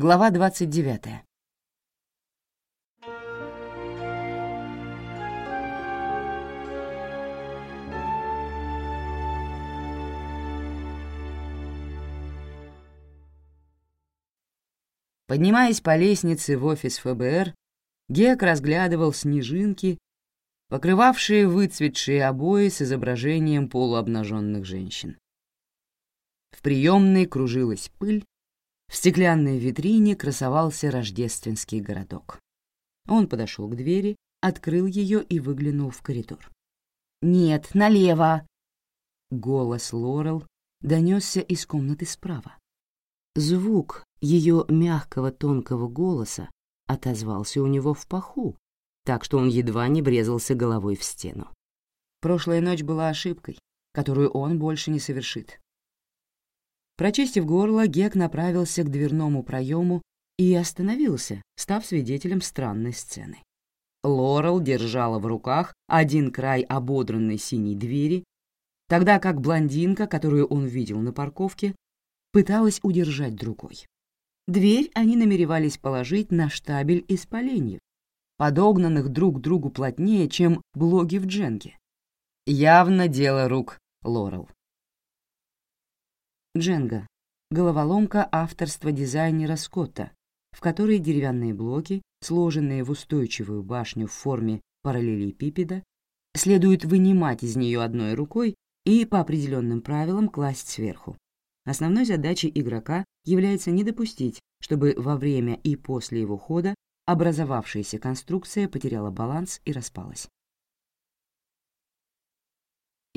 Глава 29. Поднимаясь по лестнице в офис ФБР, Гек разглядывал снежинки, покрывавшие выцветшие обои с изображением полуобнаженных женщин. В приемной кружилась пыль, в стеклянной витрине красовался рождественский городок. Он подошел к двери, открыл ее и выглянул в коридор. «Нет, налево!» Голос Лорел донесся из комнаты справа. Звук ее мягкого тонкого голоса отозвался у него в паху, так что он едва не брезался головой в стену. Прошлая ночь была ошибкой, которую он больше не совершит. Прочистив горло, Гек направился к дверному проему и остановился, став свидетелем странной сцены. Лорел держала в руках один край ободранной синей двери, тогда как блондинка, которую он видел на парковке, пыталась удержать другой. Дверь они намеревались положить на штабель из поленьев, подогнанных друг к другу плотнее, чем блоги в дженге. Явно дело рук Лорел. Дженга — головоломка авторства дизайнера Скотта, в которой деревянные блоки, сложенные в устойчивую башню в форме параллелепипеда, следует вынимать из нее одной рукой и по определенным правилам класть сверху. Основной задачей игрока является не допустить, чтобы во время и после его хода образовавшаяся конструкция потеряла баланс и распалась.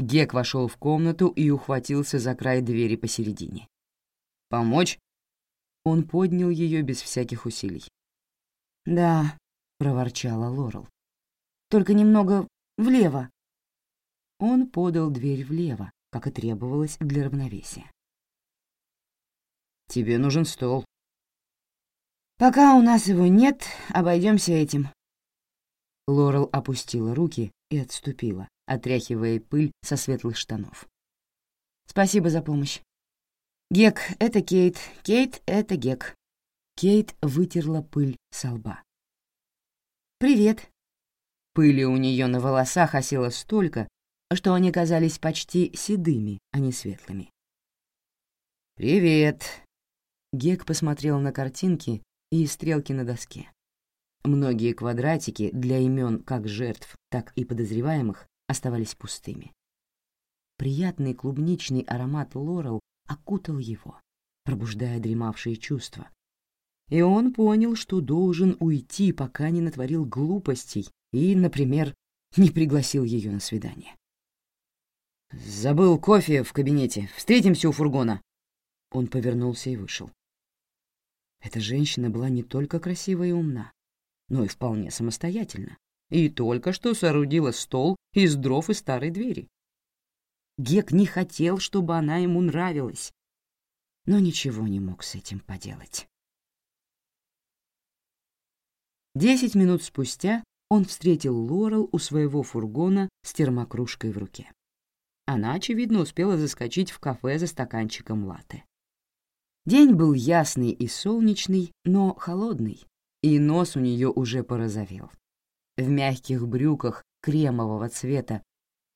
Гек вошел в комнату и ухватился за край двери посередине. «Помочь?» Он поднял ее без всяких усилий. «Да», — проворчала Лорел. «Только немного влево». Он подал дверь влево, как и требовалось для равновесия. «Тебе нужен стол». «Пока у нас его нет, обойдемся этим». Лорел опустила руки и отступила, отряхивая пыль со светлых штанов. «Спасибо за помощь. Гек — это Кейт, Кейт — это Гек». Кейт вытерла пыль со лба. «Привет». Пыли у нее на волосах осело столько, что они казались почти седыми, а не светлыми. «Привет». Гек посмотрел на картинки и стрелки на доске. Многие квадратики для имен как жертв, так и подозреваемых оставались пустыми. Приятный клубничный аромат лорел окутал его, пробуждая дремавшие чувства. И он понял, что должен уйти, пока не натворил глупостей и, например, не пригласил ее на свидание. «Забыл кофе в кабинете. Встретимся у фургона». Он повернулся и вышел. Эта женщина была не только красива и умна, но и вполне самостоятельна и только что соорудила стол из дров и старой двери. Гек не хотел, чтобы она ему нравилась, но ничего не мог с этим поделать. Десять минут спустя он встретил Лорел у своего фургона с термокружкой в руке. Она, очевидно, успела заскочить в кафе за стаканчиком латте. День был ясный и солнечный, но холодный, и нос у нее уже порозовел в мягких брюках кремового цвета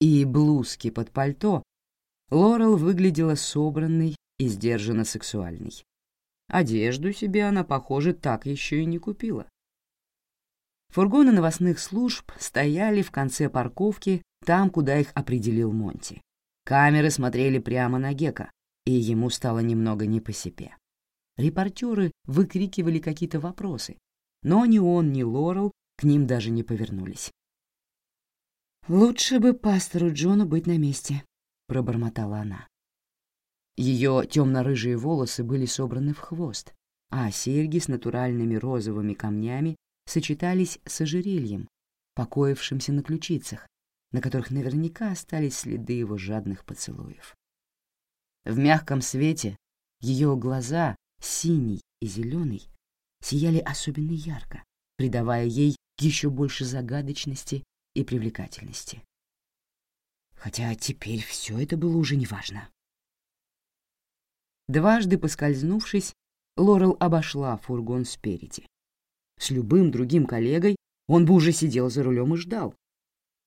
и блузке под пальто, Лорел выглядела собранной и сдержанно сексуальной. Одежду себе она, похоже, так еще и не купила. Фургоны новостных служб стояли в конце парковки, там, куда их определил Монти. Камеры смотрели прямо на Гека, и ему стало немного не по себе. Репортеры выкрикивали какие-то вопросы, но ни он, ни Лорел к ним даже не повернулись. «Лучше бы пастору Джону быть на месте», — пробормотала она. Ее темно-рыжие волосы были собраны в хвост, а серьги с натуральными розовыми камнями сочетались с ожерельем, покоившимся на ключицах, на которых наверняка остались следы его жадных поцелуев. В мягком свете ее глаза, синий и зеленый, сияли особенно ярко, придавая ей еще больше загадочности и привлекательности. Хотя теперь все это было уже неважно. Дважды поскользнувшись, Лорел обошла фургон спереди. С любым другим коллегой он бы уже сидел за рулем и ждал.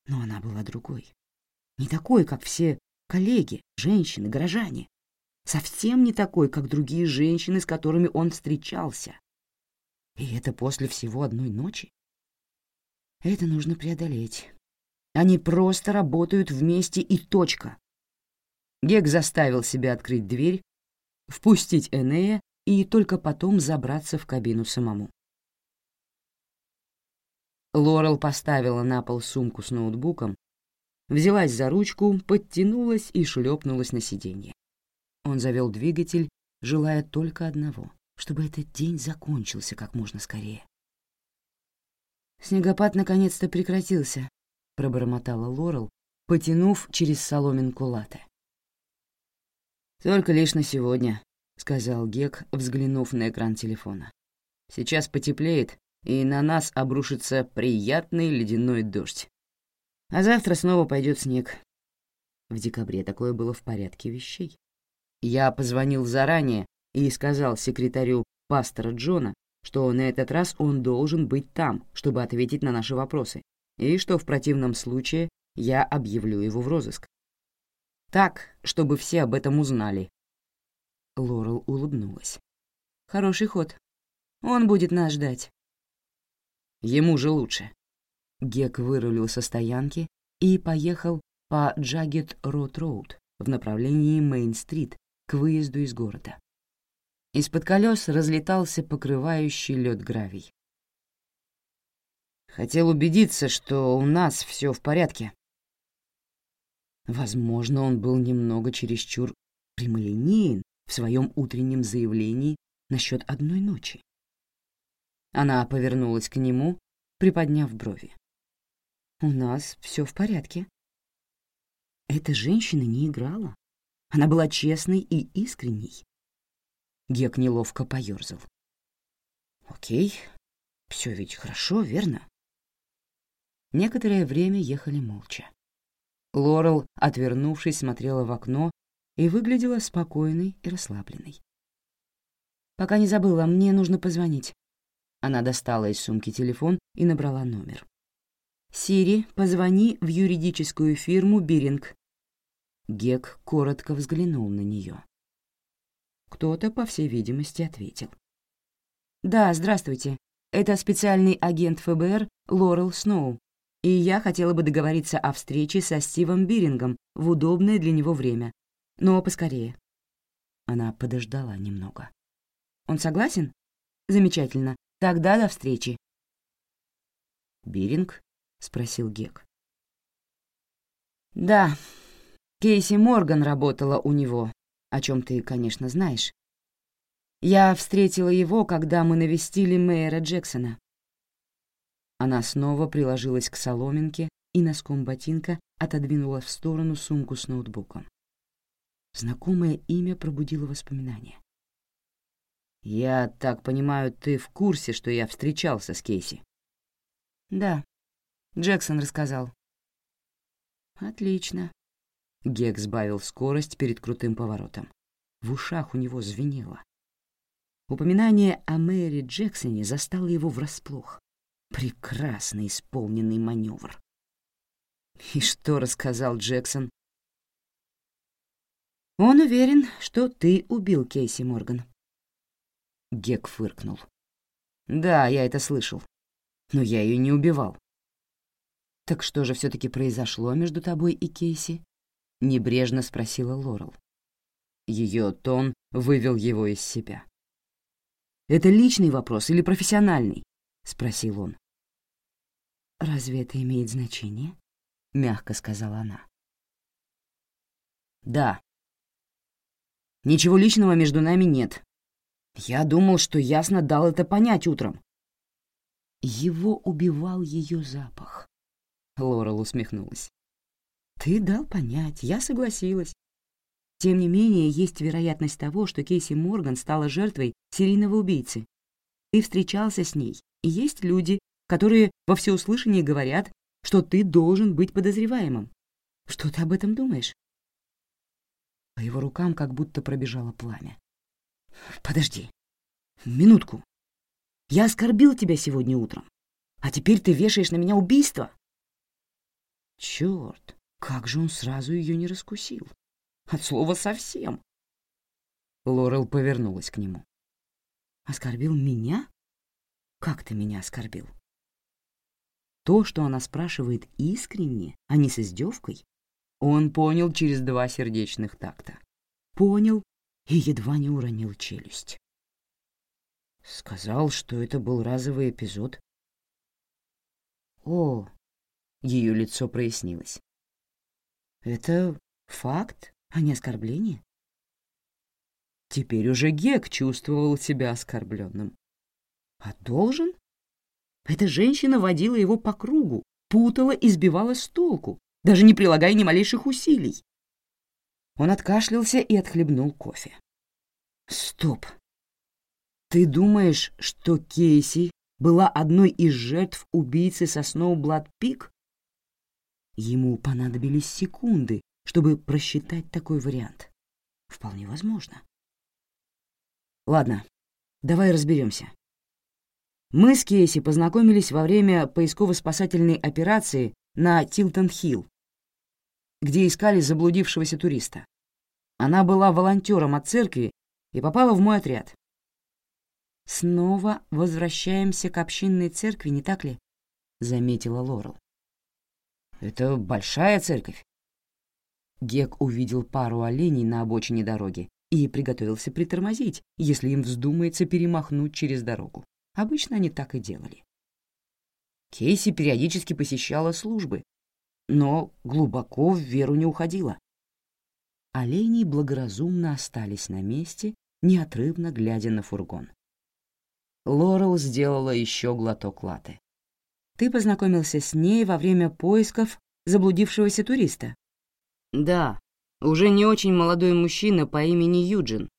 Но она была другой. Не такой, как все коллеги, женщины, горожане. Совсем не такой, как другие женщины, с которыми он встречался. И это после всего одной ночи? Это нужно преодолеть. Они просто работают вместе и точка. Гек заставил себя открыть дверь, впустить Энея и только потом забраться в кабину самому. Лорел поставила на пол сумку с ноутбуком, взялась за ручку, подтянулась и шлепнулась на сиденье. Он завел двигатель, желая только одного — чтобы этот день закончился как можно скорее. «Снегопад наконец-то прекратился», — пробормотала Лорел, потянув через соломинку латы. «Только лишь на сегодня», — сказал Гек, взглянув на экран телефона. «Сейчас потеплеет, и на нас обрушится приятный ледяной дождь. А завтра снова пойдет снег. В декабре такое было в порядке вещей. Я позвонил заранее и сказал секретарю пастора Джона, что на этот раз он должен быть там, чтобы ответить на наши вопросы, и что в противном случае я объявлю его в розыск. Так, чтобы все об этом узнали. Лорел улыбнулась. Хороший ход. Он будет нас ждать. Ему же лучше. Гек вырулил со стоянки и поехал по Джаггет-Рот-Роуд в направлении Мейн-стрит к выезду из города. Из-под колес разлетался покрывающий лед гравий. Хотел убедиться, что у нас все в порядке. Возможно, он был немного чересчур прямолинеен в своем утреннем заявлении насчет одной ночи. Она повернулась к нему, приподняв брови. «У нас все в порядке». Эта женщина не играла. Она была честной и искренней. Гек неловко поёрзал. «Окей, все ведь хорошо, верно?» Некоторое время ехали молча. Лорел, отвернувшись, смотрела в окно и выглядела спокойной и расслабленной. «Пока не забыла, мне нужно позвонить». Она достала из сумки телефон и набрала номер. «Сири, позвони в юридическую фирму «Биринг». Гек коротко взглянул на нее. Кто-то, по всей видимости, ответил. «Да, здравствуйте. Это специальный агент ФБР Лорел Сноу, и я хотела бы договориться о встрече со Стивом Бирингом в удобное для него время. Но поскорее». Она подождала немного. «Он согласен? Замечательно. Тогда до встречи». «Биринг?» — спросил Гек. «Да, Кейси Морган работала у него, о чем ты, конечно, знаешь. Я встретила его, когда мы навестили мэра Джексона». Она снова приложилась к соломинке и носком ботинка отодвинула в сторону сумку с ноутбуком. Знакомое имя пробудило воспоминания. «Я так понимаю, ты в курсе, что я встречался с Кейси?» «Да», — Джексон рассказал. «Отлично». Гек сбавил скорость перед крутым поворотом. В ушах у него звенело. Упоминание о Мэри Джексоне застало его врасплох. Прекрасно исполненный маневр. И что рассказал Джексон? Он уверен, что ты убил Кейси Морган. Гек фыркнул. Да, я это слышал. Но я ее не убивал. Так что же все-таки произошло между тобой и Кейси? Небрежно спросила Лорел. Ее тон вывел его из себя. «Это личный вопрос или профессиональный?» — спросил он. «Разве это имеет значение?» — мягко сказала она. «Да. Ничего личного между нами нет. Я думал, что ясно дал это понять утром». Его убивал ее запах. Лорел усмехнулась. «Ты дал понять, я согласилась. Тем не менее, есть вероятность того, что Кейси Морган стала жертвой серийного убийцы. Ты встречался с ней, и есть люди, которые во всеуслышание говорят, что ты должен быть подозреваемым. Что ты об этом думаешь?» По его рукам как будто пробежало пламя. «Подожди. Минутку. Я оскорбил тебя сегодня утром, а теперь ты вешаешь на меня убийство? Черт, как же он сразу ее не раскусил? От слова совсем. Лорел повернулась к нему. Оскорбил меня? Как ты меня оскорбил? То, что она спрашивает искренне, а не с издевкой, он понял через два сердечных такта. Понял и едва не уронил челюсть. Сказал, что это был разовый эпизод. О, ее лицо прояснилось. Это факт, а не оскорбление? Теперь уже Гек чувствовал себя оскорбленным. А должен? Эта женщина водила его по кругу, путала и сбивала с толку, даже не прилагая ни малейших усилий. Он откашлялся и отхлебнул кофе. «Стоп! Ты думаешь, что Кейси была одной из жертв убийцы со Сноублад Пик?» Ему понадобились секунды, чтобы просчитать такой вариант. Вполне возможно. Ладно, давай разберемся. Мы с Кейси познакомились во время поисково-спасательной операции на Тилтон-Хилл, где искали заблудившегося туриста. Она была волонтером от церкви и попала в мой отряд. «Снова возвращаемся к общинной церкви, не так ли?» — заметила Лорел. «Это большая церковь». Гек увидел пару оленей на обочине дороги и приготовился притормозить, если им вздумается перемахнуть через дорогу. Обычно они так и делали. Кейси периодически посещала службы, но глубоко в веру не уходила. Олени благоразумно остались на месте, неотрывно глядя на фургон. Лорел сделала еще глоток латы. «Ты познакомился с ней во время поисков заблудившегося туриста?» «Да, уже не очень молодой мужчина по имени Юджин.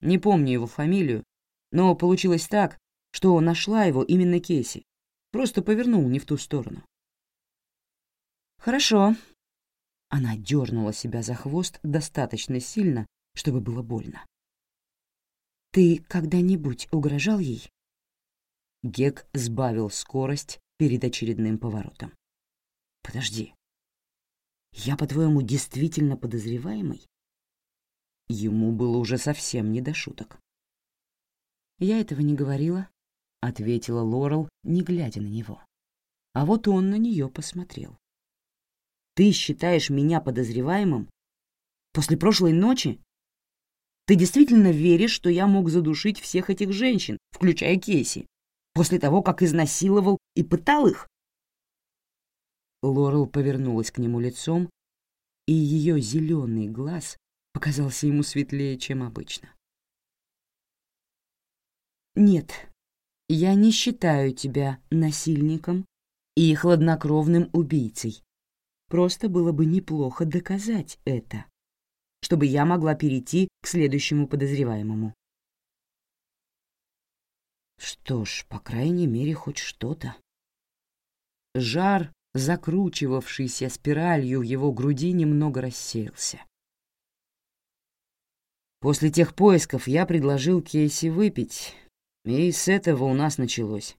Не помню его фамилию, но получилось так, что нашла его именно Кейси. Просто повернул не в ту сторону. «Хорошо». Она дернула себя за хвост достаточно сильно, чтобы было больно. «Ты когда-нибудь угрожал ей?» Гек сбавил скорость перед очередным поворотом. «Подожди, я, по-твоему, действительно подозреваемый? Ему было уже совсем не до шуток. «Я этого не говорила», — ответила Лорел, не глядя на него. А вот он на нее посмотрел. «Ты считаешь меня подозреваемым? После прошлой ночи? Ты действительно веришь, что я мог задушить всех этих женщин, включая Кейси, после того, как изнасиловал и пытал их?» Лорел повернулась к нему лицом, и ее зеленый глаз показался ему светлее, чем обычно. «Нет, я не считаю тебя насильником и хладнокровным убийцей. Просто было бы неплохо доказать это, чтобы я могла перейти к следующему подозреваемому». Что ж, по крайней мере, хоть что-то. Жар закручивавшийся спиралью в его груди, немного рассеялся. После тех поисков я предложил Кейси выпить, и с этого у нас началось.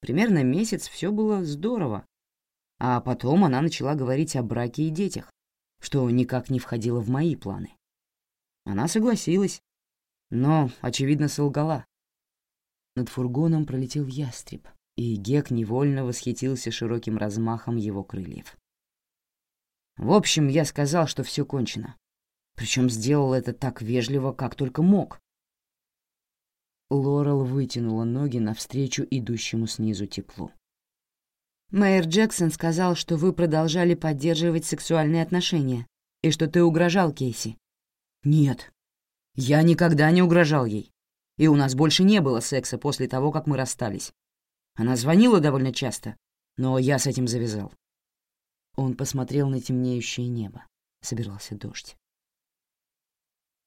Примерно месяц все было здорово, а потом она начала говорить о браке и детях, что никак не входило в мои планы. Она согласилась, но, очевидно, солгала. Над фургоном пролетел ястреб и Гек невольно восхитился широким размахом его крыльев. В общем, я сказал, что все кончено. Причем сделал это так вежливо, как только мог. Лорел вытянула ноги навстречу идущему снизу теплу. Мэйр Джексон сказал, что вы продолжали поддерживать сексуальные отношения и что ты угрожал Кейси. Нет, я никогда не угрожал ей. И у нас больше не было секса после того, как мы расстались. Она звонила довольно часто, но я с этим завязал. Он посмотрел на темнеющее небо. Собирался дождь.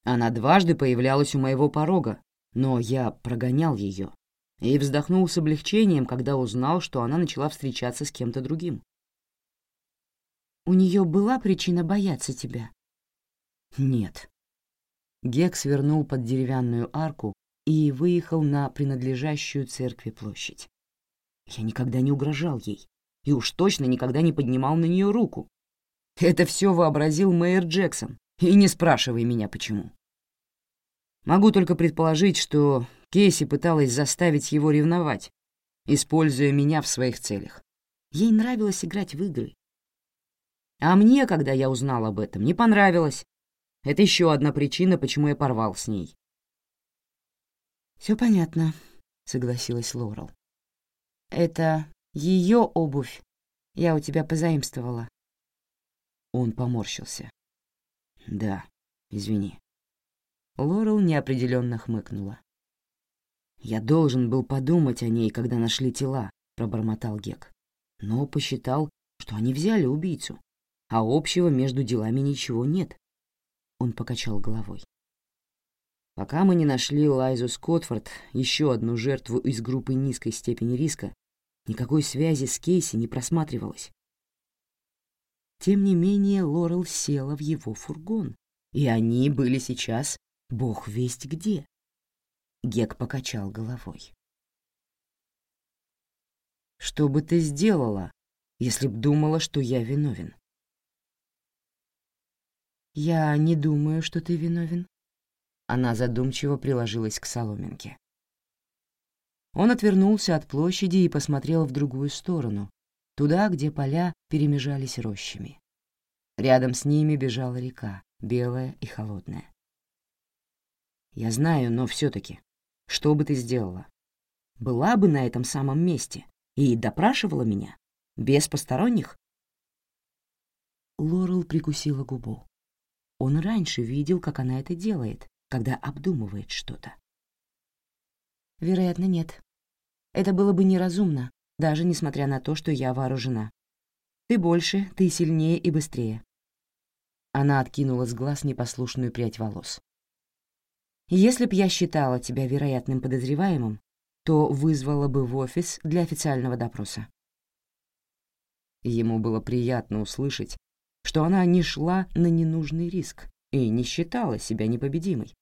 Она дважды появлялась у моего порога, но я прогонял ее и вздохнул с облегчением, когда узнал, что она начала встречаться с кем-то другим. «У нее была причина бояться тебя?» «Нет». Гек свернул под деревянную арку и выехал на принадлежащую церкви площадь. Я никогда не угрожал ей, и уж точно никогда не поднимал на нее руку. Это все вообразил мэр Джексон, и не спрашивай меня, почему. Могу только предположить, что Кейси пыталась заставить его ревновать, используя меня в своих целях. Ей нравилось играть в игры. А мне, когда я узнал об этом, не понравилось. Это еще одна причина, почему я порвал с ней. Все понятно», — согласилась Лорел. «Это ее обувь. Я у тебя позаимствовала». Он поморщился. «Да, извини». Лорел неопределенно хмыкнула. «Я должен был подумать о ней, когда нашли тела», — пробормотал Гек. «Но посчитал, что они взяли убийцу, а общего между делами ничего нет». Он покачал головой. Пока мы не нашли Лайзу Скотфорд, еще одну жертву из группы низкой степени риска, никакой связи с Кейси не просматривалось. Тем не менее, Лорел села в его фургон, и они были сейчас бог весть где. Гек покачал головой. «Что бы ты сделала, если б думала, что я виновен?» «Я не думаю, что ты виновен», она задумчиво приложилась к соломинке. Он отвернулся от площади и посмотрел в другую сторону, туда, где поля перемежались рощами. Рядом с ними бежала река, белая и холодная. «Я знаю, но все таки что бы ты сделала? Была бы на этом самом месте и допрашивала меня? Без посторонних?» Лорел прикусила губу. Он раньше видел, как она это делает, когда обдумывает что-то. Вероятно, нет. Это было бы неразумно, даже несмотря на то, что я вооружена. Ты больше, ты сильнее и быстрее. Она откинула с глаз непослушную прядь волос. Если б я считала тебя вероятным подозреваемым, то вызвала бы в офис для официального допроса. Ему было приятно услышать, что она не шла на ненужный риск и не считала себя непобедимой,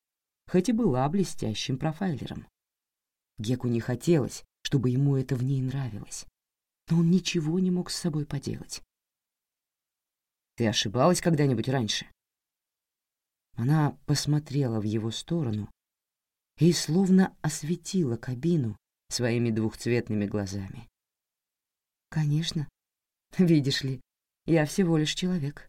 хоть и была блестящим профайлером. Геку не хотелось, чтобы ему это в ней нравилось, но он ничего не мог с собой поделать. «Ты ошибалась когда-нибудь раньше?» Она посмотрела в его сторону и словно осветила кабину своими двухцветными глазами. «Конечно. Видишь ли, я всего лишь человек».